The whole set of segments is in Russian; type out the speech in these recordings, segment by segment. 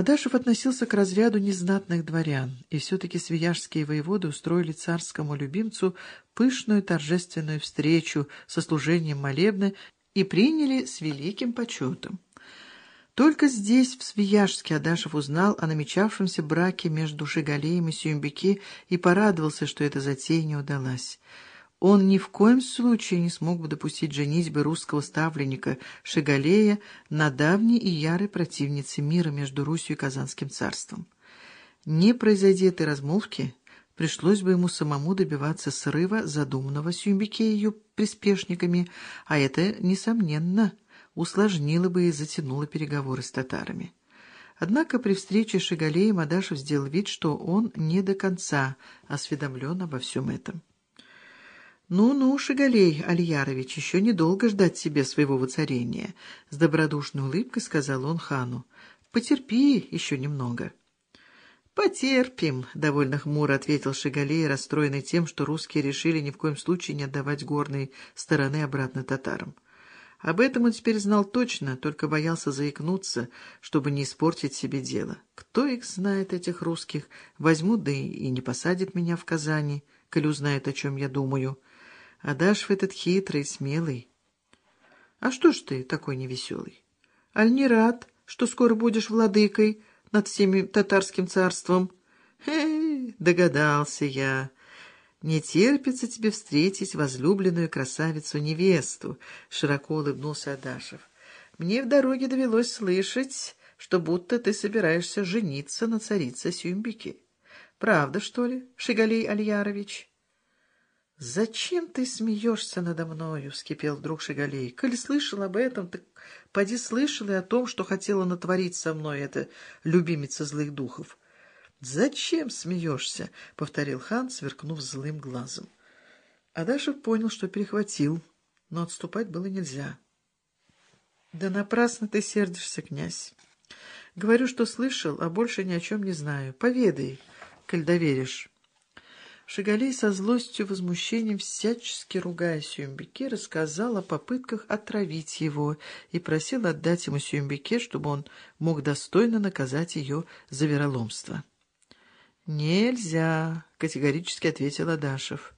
Адашев относился к разряду незнатных дворян, и все-таки свияжские воеводы устроили царскому любимцу пышную торжественную встречу со служением молебны и приняли с великим почетом. Только здесь, в Свияжске, Адашев узнал о намечавшемся браке между Шигалеем и Сюмбеки и порадовался, что эта затея не удалась. Он ни в коем случае не смог бы допустить женитьбы русского ставленника Шигалея на давней и ярой противнице мира между Русью и Казанским царством. Не произойди этой размолвки, пришлось бы ему самому добиваться срыва задуманного Сюмбике ее приспешниками, а это, несомненно, усложнило бы и затянуло переговоры с татарами. Однако при встрече с Шигалеем Адашев сделал вид, что он не до конца осведомлен обо всем этом. «Ну-ну, Шигалей Альярович, еще недолго ждать себе своего воцарения», — с добродушной улыбкой сказал он хану. «Потерпи еще немного». «Потерпим», — довольно хмуро ответил Шигалей, расстроенный тем, что русские решили ни в коем случае не отдавать горной стороны обратно татарам. Об этом он теперь знал точно, только боялся заикнуться, чтобы не испортить себе дело. Кто их знает, этих русских? Возьмут, да и не посадят меня в Казани, коль узнают, о чем я думаю». А Дашев этот хитрый, смелый. А что ж ты такой невеселый? Аль не рад, что скоро будешь владыкой над всеми татарским царством? Хе, догадался я. Не терпится тебе встретить возлюбленную красавицу-невесту, широко улыбнулся Адашев. Мне в дороге довелось слышать, что будто ты собираешься жениться на царице Сюмбике. Правда, что ли, Шигалей Альярович? «Зачем ты смеешься надо мною?» — вскипел вдруг Шигалей. «Коль слышал об этом, так поди слышал и о том, что хотела натворить со мной эта любимица злых духов». «Зачем смеешься?» — повторил хан, сверкнув злым глазом. Адашев понял, что перехватил, но отступать было нельзя. «Да напрасно ты сердишься, князь. Говорю, что слышал, а больше ни о чем не знаю. Поведай, коль доверишь». Шигалей со злостью и возмущением, всячески ругая Сюмбике, рассказал о попытках отравить его и просил отдать ему Сюмбике, чтобы он мог достойно наказать ее за вероломство. «Нельзя», — категорически ответил Адашев.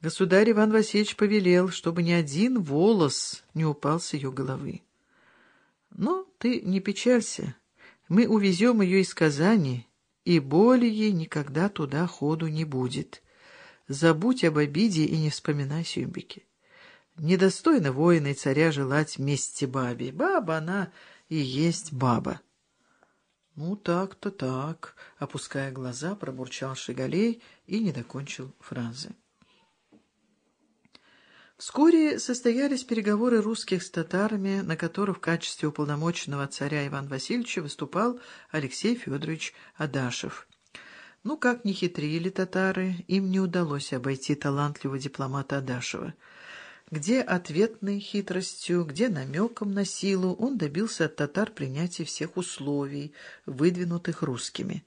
Государь Иван Васильевич повелел, чтобы ни один волос не упал с ее головы. «Но ты не печалься, мы увезем ее из Казани» и более ей никогда туда ходу не будет. Забудь об обиде и не вспоминай Сюмбике. Недостойно воина и царя желать мести бабе. Баба она и есть баба. Ну, так-то так, опуская глаза, пробурчал Шигалей и не докончил фразы. Вскоре состоялись переговоры русских с татарами, на которых в качестве уполномоченного царя Ивана Васильевича выступал Алексей Федорович Адашев. Ну, как ни хитрили татары, им не удалось обойти талантливого дипломата Адашева. Где ответной хитростью, где намеком на силу он добился от татар принятия всех условий, выдвинутых русскими.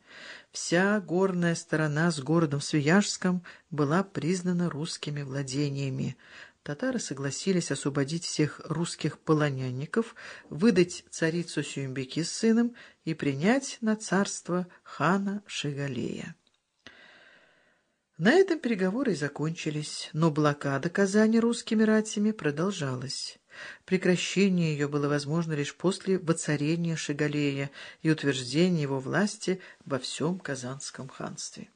Вся горная сторона с городом Свияжском была признана русскими владениями, татары согласились освободить всех русских полонянников, выдать царицу Сюмбеки с сыном и принять на царство хана Шигалея. На этом переговоры и закончились, но блокада Казани русскими ратями продолжалась. Прекращение ее было возможно лишь после воцарения Шигалея и утверждения его власти во всем Казанском ханстве.